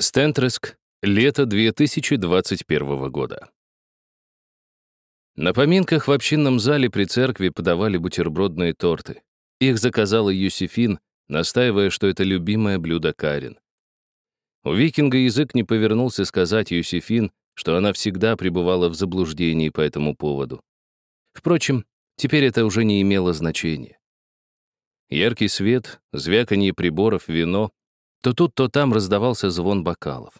Стентреск, лето 2021 года. На поминках в общинном зале при церкви подавали бутербродные торты. Их заказала Юсифин, настаивая, что это любимое блюдо Карин. У викинга язык не повернулся сказать Юсифин, что она всегда пребывала в заблуждении по этому поводу. Впрочем, теперь это уже не имело значения. Яркий свет, звяканье приборов, вино то тут, то там раздавался звон бокалов.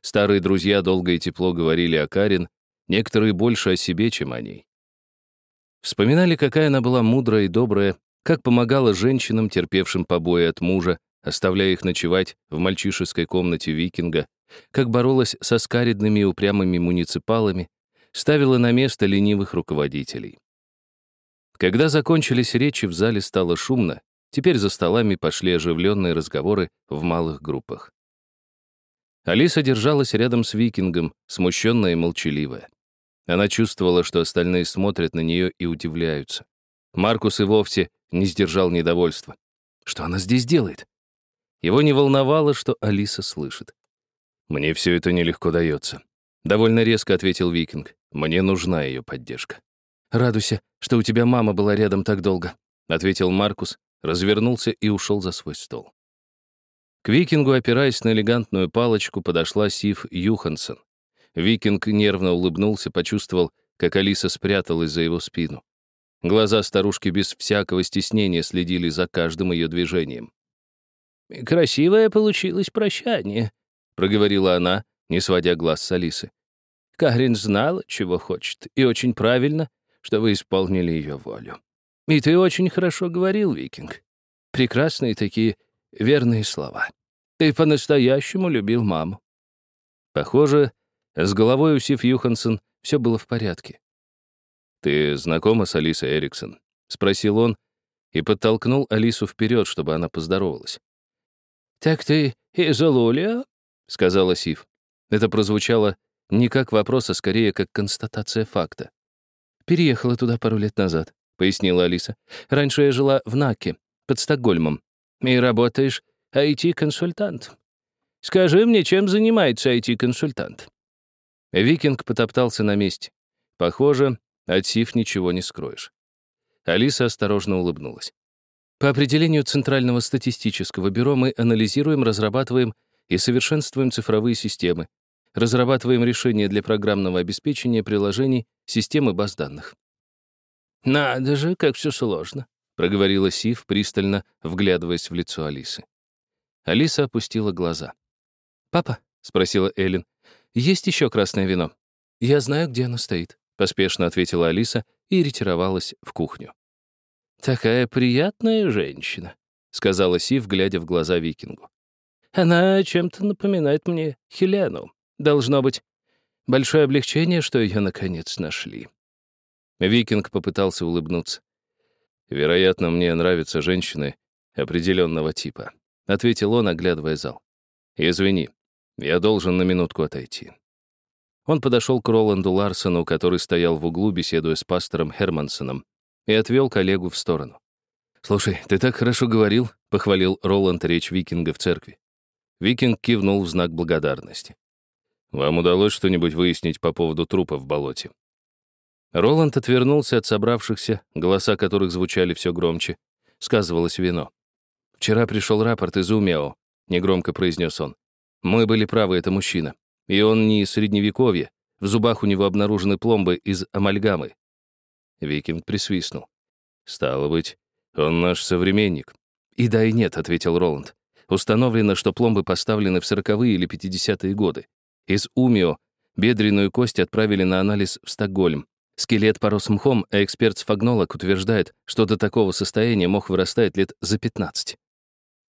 Старые друзья долго и тепло говорили о Карин, некоторые больше о себе, чем о ней. Вспоминали, какая она была мудрая и добрая, как помогала женщинам, терпевшим побои от мужа, оставляя их ночевать в мальчишеской комнате викинга, как боролась со скаридными и упрямыми муниципалами, ставила на место ленивых руководителей. Когда закончились речи, в зале стало шумно, Теперь за столами пошли оживленные разговоры в малых группах. Алиса держалась рядом с викингом, смущенная и молчаливая. Она чувствовала, что остальные смотрят на нее и удивляются. Маркус и вовсе не сдержал недовольства. Что она здесь делает? Его не волновало, что Алиса слышит. «Мне все это нелегко дается», — довольно резко ответил Викинг. «Мне нужна ее поддержка». «Радуйся, что у тебя мама была рядом так долго», — ответил Маркус, развернулся и ушел за свой стол. К викингу, опираясь на элегантную палочку, подошла Сив Юхансон. Викинг нервно улыбнулся, почувствовал, как Алиса спряталась за его спину. Глаза старушки без всякого стеснения следили за каждым ее движением. «Красивое получилось прощание», — проговорила она, не сводя глаз с Алисы. «Карин знала, чего хочет, и очень правильно, что вы исполнили ее волю. И ты очень хорошо говорил, Викинг. Прекрасные такие верные слова. Ты по-настоящему любил маму. Похоже, с головой у Сив Юхансон все было в порядке. «Ты знакома с Алисой Эриксон?» — спросил он и подтолкнул Алису вперед, чтобы она поздоровалась. «Так ты из Лулио?» — сказала Сив. Это прозвучало не как вопрос, а скорее как констатация факта. Переехала туда пару лет назад. — пояснила Алиса. «Раньше я жила в Наке, под Стокгольмом». «И работаешь IT-консультант. Скажи мне, чем занимается IT-консультант?» Викинг потоптался на месте. Похоже, от СИФ ничего не скроешь. Алиса осторожно улыбнулась. По определению Центрального статистического бюро мы анализируем, разрабатываем и совершенствуем цифровые системы, разрабатываем решения для программного обеспечения приложений, системы баз данных. «Надо же, как все сложно», — проговорила Сив, пристально вглядываясь в лицо Алисы. Алиса опустила глаза. «Папа?» — спросила Эллен. «Есть еще красное вино?» «Я знаю, где оно стоит», — поспешно ответила Алиса и ретировалась в кухню. «Такая приятная женщина», — сказала Сив, глядя в глаза викингу. «Она чем-то напоминает мне Хелену. Должно быть большое облегчение, что ее наконец нашли». Викинг попытался улыбнуться. «Вероятно, мне нравятся женщины определенного типа», — ответил он, оглядывая зал. «Извини, я должен на минутку отойти». Он подошел к Роланду Ларсону, который стоял в углу, беседуя с пастором Хермансоном, и отвел коллегу в сторону. «Слушай, ты так хорошо говорил», — похвалил Роланд речь викинга в церкви. Викинг кивнул в знак благодарности. «Вам удалось что-нибудь выяснить по поводу трупа в болоте?» Роланд отвернулся от собравшихся, голоса которых звучали все громче. Сказывалось вино. «Вчера пришел рапорт из Умео», — негромко произнес он. «Мы были правы, это мужчина. И он не из Средневековья. В зубах у него обнаружены пломбы из амальгамы». Викинг присвистнул. «Стало быть, он наш современник». «И да, и нет», — ответил Роланд. «Установлено, что пломбы поставлены в сороковые или пятидесятые годы. Из Умио бедренную кость отправили на анализ в Стокгольм. Скелет порос мхом, а эксперт-сфагнолог утверждает, что до такого состояния мох вырастает лет за 15.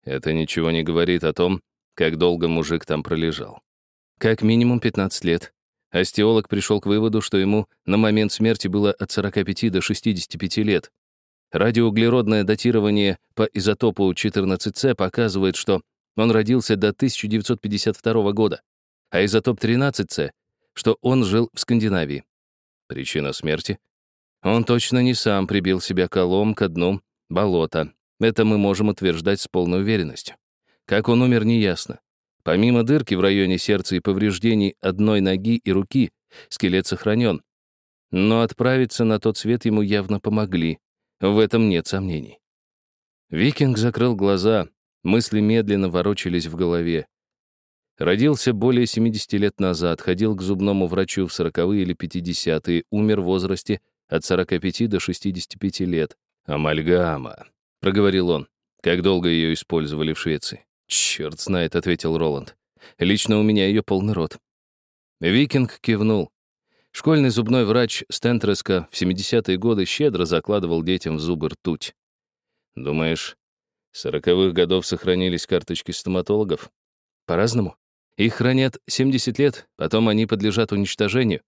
Это ничего не говорит о том, как долго мужик там пролежал. Как минимум 15 лет. Остеолог пришел к выводу, что ему на момент смерти было от 45 до 65 лет. Радиоуглеродное датирование по изотопу 14С показывает, что он родился до 1952 года, а изотоп 13С, что он жил в Скандинавии. Причина смерти? Он точно не сам прибил себя колом к дну болота. Это мы можем утверждать с полной уверенностью. Как он умер, неясно. Помимо дырки в районе сердца и повреждений одной ноги и руки, скелет сохранен. Но отправиться на тот свет ему явно помогли. В этом нет сомнений. Викинг закрыл глаза, мысли медленно ворочались в голове. Родился более 70 лет назад, ходил к зубному врачу в 40-е или 50-е, умер в возрасте от 45 до 65 лет. «Амальгама», — проговорил он. «Как долго ее использовали в Швеции?» «Черт знает», — ответил Роланд. «Лично у меня ее полный рот». Викинг кивнул. Школьный зубной врач Стентреска в 70-е годы щедро закладывал детям в зубы ртуть. «Думаешь, с сороковых годов сохранились карточки стоматологов?» «По-разному. Их хранят 70 лет, потом они подлежат уничтожению.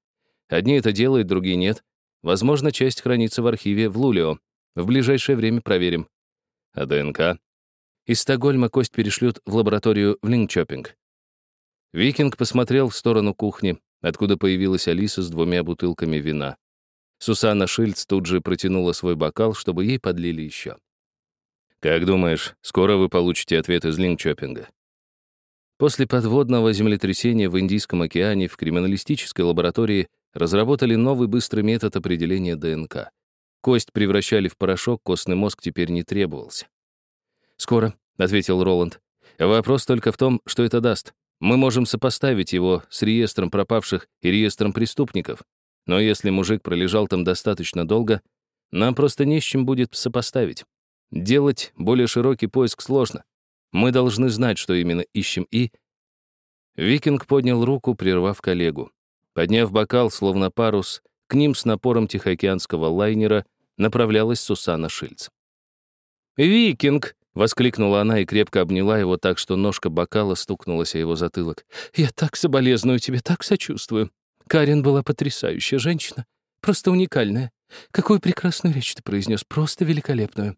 Одни это делают, другие нет. Возможно, часть хранится в архиве в Лулио. В ближайшее время проверим. А ДНК? Из Стокгольма кость перешлют в лабораторию в Линкчопинг. Викинг посмотрел в сторону кухни, откуда появилась Алиса с двумя бутылками вина. Сусанна Шильц тут же протянула свой бокал, чтобы ей подлили еще. «Как думаешь, скоро вы получите ответ из Линкчопинга?» После подводного землетрясения в Индийском океане в криминалистической лаборатории разработали новый быстрый метод определения ДНК. Кость превращали в порошок, костный мозг теперь не требовался. «Скоро», — ответил Роланд. «Вопрос только в том, что это даст. Мы можем сопоставить его с реестром пропавших и реестром преступников. Но если мужик пролежал там достаточно долго, нам просто не с чем будет сопоставить. Делать более широкий поиск сложно. Мы должны знать, что именно ищем, и...» Викинг поднял руку, прервав коллегу. Подняв бокал, словно парус, к ним с напором тихоокеанского лайнера направлялась Сусана Шильц. «Викинг!» — воскликнула она и крепко обняла его так, что ножка бокала стукнулась о его затылок. «Я так соболезную тебе, так сочувствую. Карен была потрясающая женщина, просто уникальная. Какую прекрасную речь ты произнес, просто великолепную».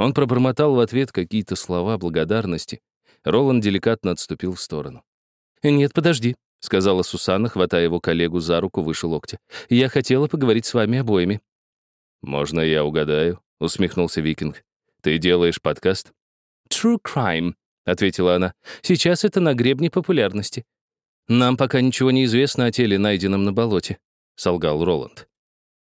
Он пробормотал в ответ какие-то слова благодарности. Роланд деликатно отступил в сторону. «Нет, подожди», — сказала Сусанна, хватая его коллегу за руку выше локтя. «Я хотела поговорить с вами обоими». «Можно я угадаю?» — усмехнулся Викинг. «Ты делаешь подкаст?» «True crime», — ответила она. «Сейчас это на гребне популярности». «Нам пока ничего не известно о теле, найденном на болоте», — солгал Роланд.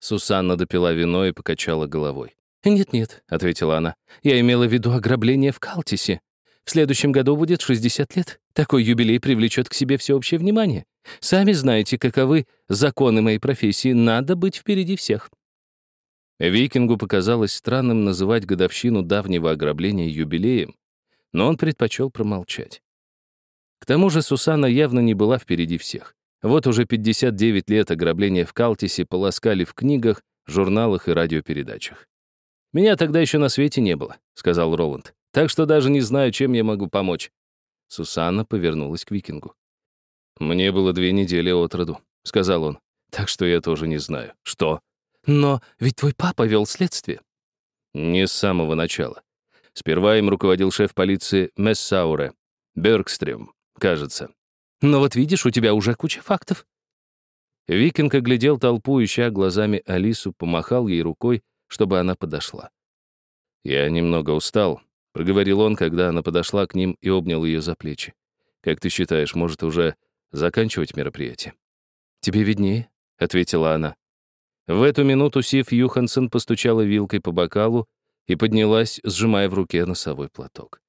Сусанна допила вино и покачала головой. «Нет-нет», — ответила она. «Я имела в виду ограбление в Калтисе. В следующем году будет 60 лет. Такой юбилей привлечет к себе всеобщее внимание. Сами знаете, каковы законы моей профессии. Надо быть впереди всех». Викингу показалось странным называть годовщину давнего ограбления юбилеем, но он предпочел промолчать. К тому же Сусанна явно не была впереди всех. Вот уже 59 лет ограбления в Калтисе полоскали в книгах, журналах и радиопередачах. «Меня тогда еще на свете не было», — сказал Роланд. «Так что даже не знаю, чем я могу помочь». Сусанна повернулась к Викингу. «Мне было две недели от роду», — сказал он. «Так что я тоже не знаю. Что?» «Но ведь твой папа вел следствие». «Не с самого начала. Сперва им руководил шеф полиции Мессауре, Бергстрем, кажется. Но вот видишь, у тебя уже куча фактов». Викинг оглядел толпу, ища глазами Алису, помахал ей рукой, чтобы она подошла. «Я немного устал», — проговорил он, когда она подошла к ним и обнял ее за плечи. «Как ты считаешь, может уже заканчивать мероприятие?» «Тебе виднее», — ответила она. В эту минуту Сив Юхансон постучала вилкой по бокалу и поднялась, сжимая в руке носовой платок.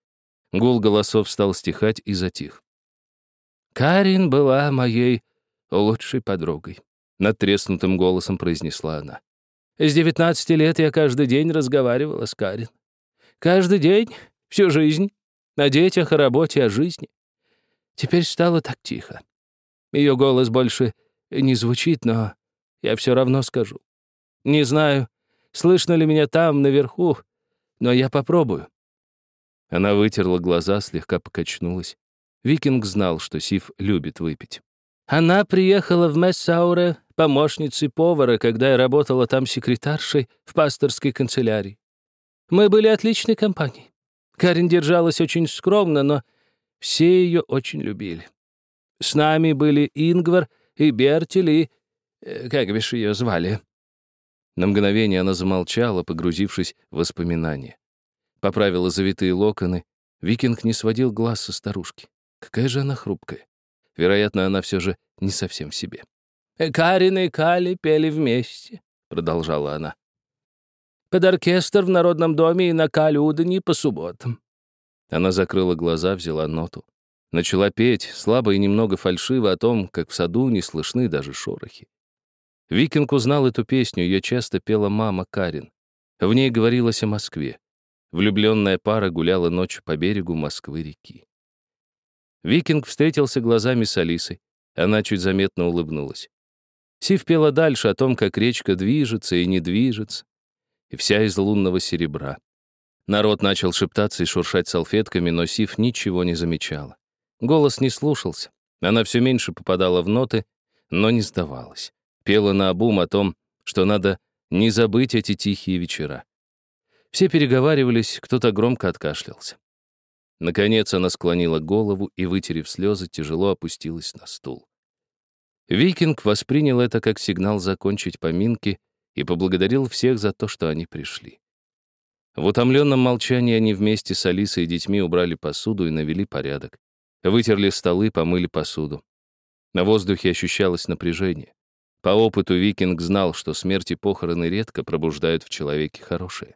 Гул голосов стал стихать и затих. «Карин была моей лучшей подругой», — надтреснутым голосом произнесла она. С 19 лет я каждый день разговаривала с Карин. Каждый день, всю жизнь. О детях, о работе, о жизни. Теперь стало так тихо. Ее голос больше не звучит, но я все равно скажу. Не знаю, слышно ли меня там, наверху, но я попробую. Она вытерла глаза, слегка покачнулась. Викинг знал, что Сив любит выпить. Она приехала в Мессауре помощницей повара, когда я работала там секретаршей в пасторской канцелярии. Мы были отличной компанией. Карин держалась очень скромно, но все ее очень любили. С нами были Ингвар и Бертель и... Э, как бишь ее звали? На мгновение она замолчала, погрузившись в воспоминания. Поправила завитые локоны. Викинг не сводил глаз со старушки. Какая же она хрупкая. Вероятно, она все же не совсем в себе. «Карин и Кали пели вместе», — продолжала она. «Под оркестр в Народном доме и на Калюдане по субботам». Она закрыла глаза, взяла ноту. Начала петь, слабо и немного фальшиво о том, как в саду не слышны даже шорохи. Викинг узнал эту песню, ее часто пела мама Карин. В ней говорилось о Москве. Влюбленная пара гуляла ночью по берегу Москвы-реки. Викинг встретился глазами с Алисой. Она чуть заметно улыбнулась. Сив пела дальше о том, как речка движется и не движется, и вся из лунного серебра. Народ начал шептаться и шуршать салфетками, но Сив ничего не замечала. Голос не слушался. Она все меньше попадала в ноты, но не сдавалась. Пела наобум о том, что надо не забыть эти тихие вечера. Все переговаривались, кто-то громко откашлялся. Наконец она склонила голову и, вытерев слезы, тяжело опустилась на стул. Викинг воспринял это как сигнал закончить поминки и поблагодарил всех за то, что они пришли. В утомленном молчании они вместе с Алисой и детьми убрали посуду и навели порядок. Вытерли столы, помыли посуду. На воздухе ощущалось напряжение. По опыту Викинг знал, что смерть и похороны редко пробуждают в человеке хорошее.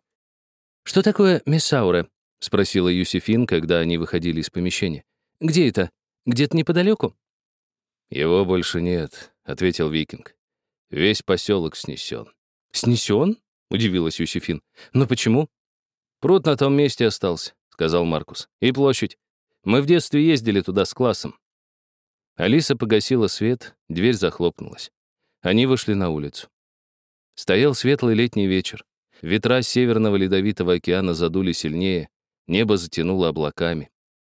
«Что такое Мессауре?» — спросила Юсифин, когда они выходили из помещения. «Где это? Где-то неподалеку?» «Его больше нет», — ответил Викинг. «Весь поселок снесен». «Снесен?» — удивилась Юсифин. «Но почему?» «Пруд на том месте остался», — сказал Маркус. «И площадь. Мы в детстве ездили туда с классом». Алиса погасила свет, дверь захлопнулась. Они вышли на улицу. Стоял светлый летний вечер. Ветра Северного Ледовитого океана задули сильнее, небо затянуло облаками.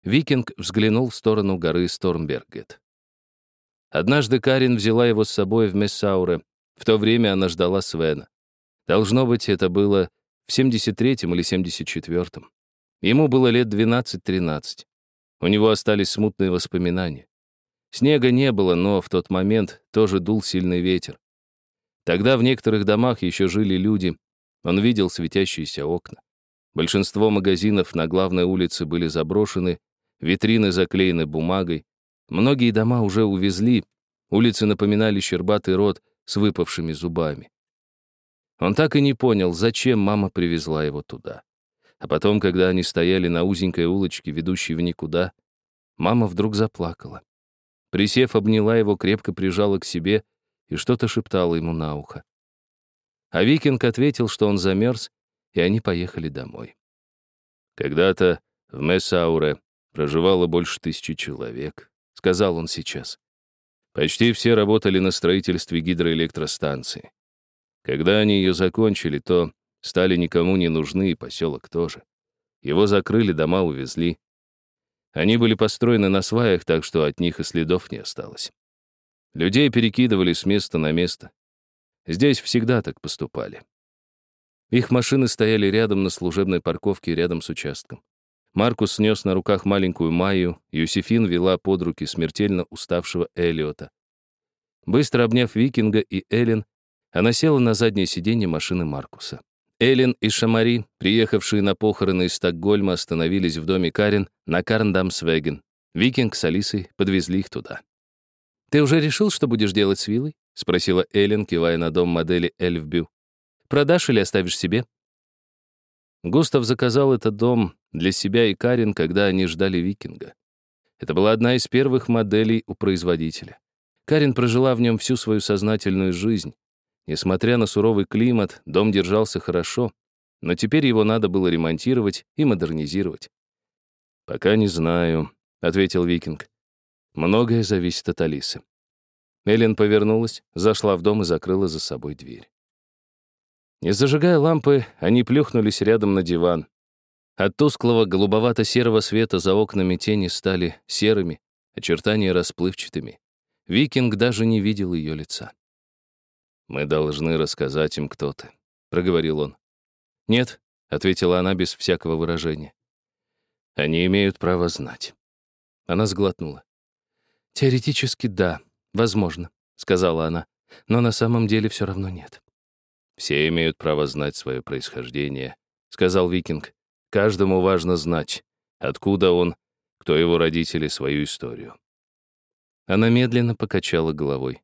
Викинг взглянул в сторону горы Стормбергет. Однажды Карин взяла его с собой в Мессауре. В то время она ждала Свена. Должно быть, это было в 73-м или 74-м. Ему было лет 12-13. У него остались смутные воспоминания. Снега не было, но в тот момент тоже дул сильный ветер. Тогда в некоторых домах еще жили люди. Он видел светящиеся окна. Большинство магазинов на главной улице были заброшены, витрины заклеены бумагой, Многие дома уже увезли, улицы напоминали щербатый рот с выпавшими зубами. Он так и не понял, зачем мама привезла его туда. А потом, когда они стояли на узенькой улочке, ведущей в никуда, мама вдруг заплакала. Присев, обняла его, крепко прижала к себе и что-то шептала ему на ухо. А Викинг ответил, что он замерз, и они поехали домой. Когда-то в Мессауре проживало больше тысячи человек сказал он сейчас. Почти все работали на строительстве гидроэлектростанции. Когда они ее закончили, то стали никому не нужны, и поселок тоже. Его закрыли, дома увезли. Они были построены на сваях, так что от них и следов не осталось. Людей перекидывали с места на место. Здесь всегда так поступали. Их машины стояли рядом на служебной парковке рядом с участком. Маркус снес на руках маленькую Майю, Юсифин вела под руки смертельно уставшего Элиота. Быстро обняв Викинга и Эллен, она села на заднее сиденье машины Маркуса. Эллен и Шамари, приехавшие на похороны из Стокгольма, остановились в доме Карен на Карндамсвеген. Викинг с Алисой подвезли их туда. «Ты уже решил, что будешь делать с виллой?» — спросила Эллен, кивая на дом модели Эльфбю. «Продашь или оставишь себе?» Густав заказал этот дом для себя и Карин, когда они ждали викинга. Это была одна из первых моделей у производителя. Карин прожила в нем всю свою сознательную жизнь. Несмотря на суровый климат, дом держался хорошо, но теперь его надо было ремонтировать и модернизировать. «Пока не знаю», — ответил Викинг. «Многое зависит от Алисы». Эллен повернулась, зашла в дом и закрыла за собой дверь. Не зажигая лампы, они плюхнулись рядом на диван. От тусклого голубовато-серого света за окнами тени стали серыми, очертания расплывчатыми. Викинг даже не видел ее лица. «Мы должны рассказать им, кто ты», — проговорил он. «Нет», — ответила она без всякого выражения. «Они имеют право знать». Она сглотнула. «Теоретически, да, возможно», — сказала она, «но на самом деле все равно нет». «Все имеют право знать свое происхождение», — сказал Викинг. «Каждому важно знать, откуда он кто его родители, свою историю. Она медленно покачала головой.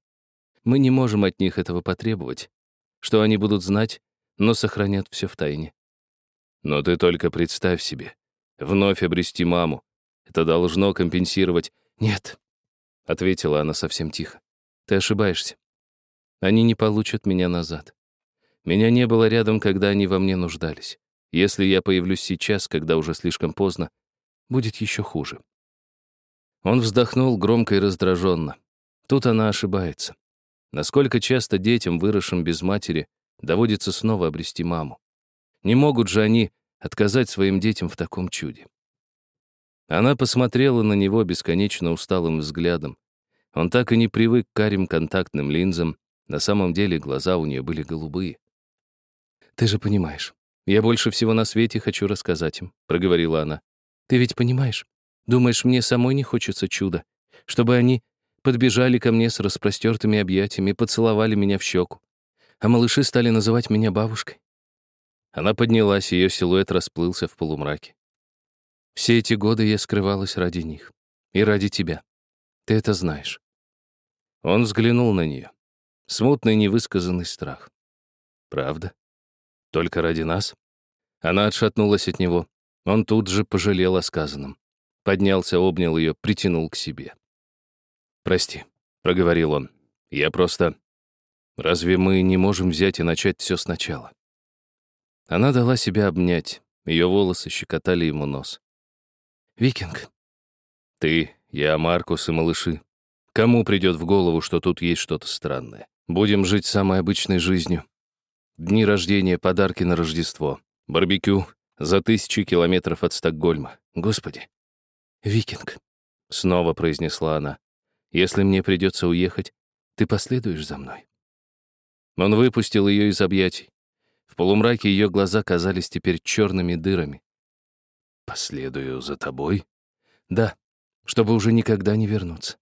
Мы не можем от них этого потребовать, что они будут знать, но сохранят все в тайне. Но ты только представь себе, вновь обрести маму. Это должно компенсировать... Нет, — ответила она совсем тихо. Ты ошибаешься. Они не получат меня назад. Меня не было рядом, когда они во мне нуждались. Если я появлюсь сейчас, когда уже слишком поздно, будет еще хуже. Он вздохнул громко и раздраженно. Тут она ошибается. Насколько часто детям, выросшим без матери, доводится снова обрести маму? Не могут же они отказать своим детям в таком чуде? Она посмотрела на него бесконечно усталым взглядом. Он так и не привык к карим контактным линзам. На самом деле глаза у нее были голубые. «Ты же понимаешь, я больше всего на свете хочу рассказать им», — проговорила она. «Ты ведь понимаешь? Думаешь, мне самой не хочется чуда? Чтобы они подбежали ко мне с распростертыми объятиями, поцеловали меня в щеку. А малыши стали называть меня бабушкой. Она поднялась, ее силуэт расплылся в полумраке. Все эти годы я скрывалась ради них. И ради тебя. Ты это знаешь. Он взглянул на нее. Смутный невысказанный страх. Правда? Только ради нас? Она отшатнулась от него. Он тут же пожалел о сказанном. Поднялся, обнял ее, притянул к себе. «Прости», — проговорил он. «Я просто... Разве мы не можем взять и начать все сначала?» Она дала себя обнять. Ее волосы щекотали ему нос. «Викинг». «Ты, я, Маркус и малыши. Кому придет в голову, что тут есть что-то странное? Будем жить самой обычной жизнью. Дни рождения, подарки на Рождество, барбекю за тысячи километров от Стокгольма. Господи, «Викинг», — снова произнесла она, «если мне придется уехать, ты последуешь за мной». Он выпустил ее из объятий. В полумраке ее глаза казались теперь черными дырами. «Последую за тобой?» «Да, чтобы уже никогда не вернуться».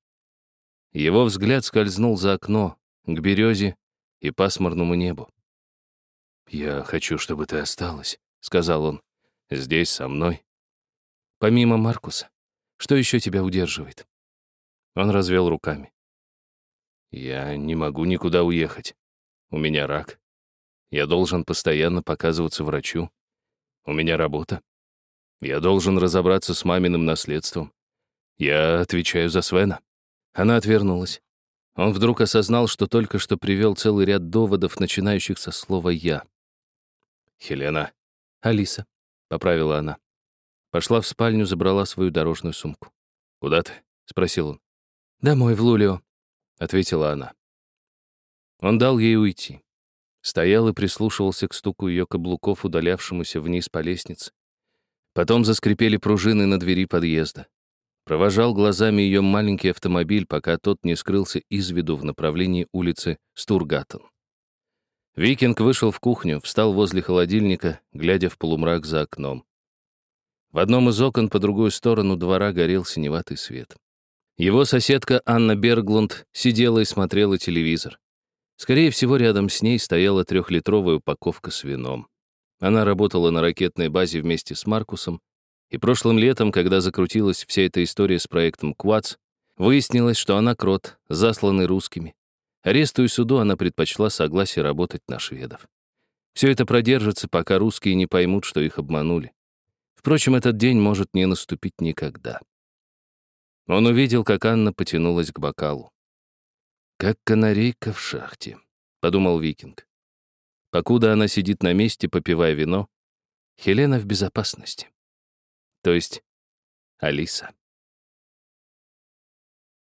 Его взгляд скользнул за окно, к березе и пасмурному небу. «Я хочу, чтобы ты осталась», — сказал он, — «здесь, со мной». Помимо Маркуса. Что еще тебя удерживает?» Он развел руками. «Я не могу никуда уехать. У меня рак. Я должен постоянно показываться врачу. У меня работа. Я должен разобраться с маминым наследством. Я отвечаю за Свена». Она отвернулась. Он вдруг осознал, что только что привел целый ряд доводов, начинающих со слова «я». «Хелена». «Алиса», — поправила она. Пошла в спальню, забрала свою дорожную сумку. «Куда ты?» — спросил он. «Домой, в Лулио», — ответила она. Он дал ей уйти. Стоял и прислушивался к стуку ее каблуков, удалявшемуся вниз по лестнице. Потом заскрипели пружины на двери подъезда. Провожал глазами ее маленький автомобиль, пока тот не скрылся из виду в направлении улицы Стургаттен. Викинг вышел в кухню, встал возле холодильника, глядя в полумрак за окном. В одном из окон по другую сторону двора горел синеватый свет. Его соседка Анна Берглунд сидела и смотрела телевизор. Скорее всего, рядом с ней стояла трехлитровая упаковка с вином. Она работала на ракетной базе вместе с Маркусом, и прошлым летом, когда закрутилась вся эта история с проектом «Квац», выяснилось, что она крот, засланный русскими. Аресту и суду она предпочла согласие работать на шведов. Все это продержится, пока русские не поймут, что их обманули. Впрочем, этот день может не наступить никогда. Он увидел, как Анна потянулась к бокалу. «Как канарейка в шахте», — подумал Викинг. Покуда она сидит на месте, попивая вино, Хелена в безопасности. То есть Алиса.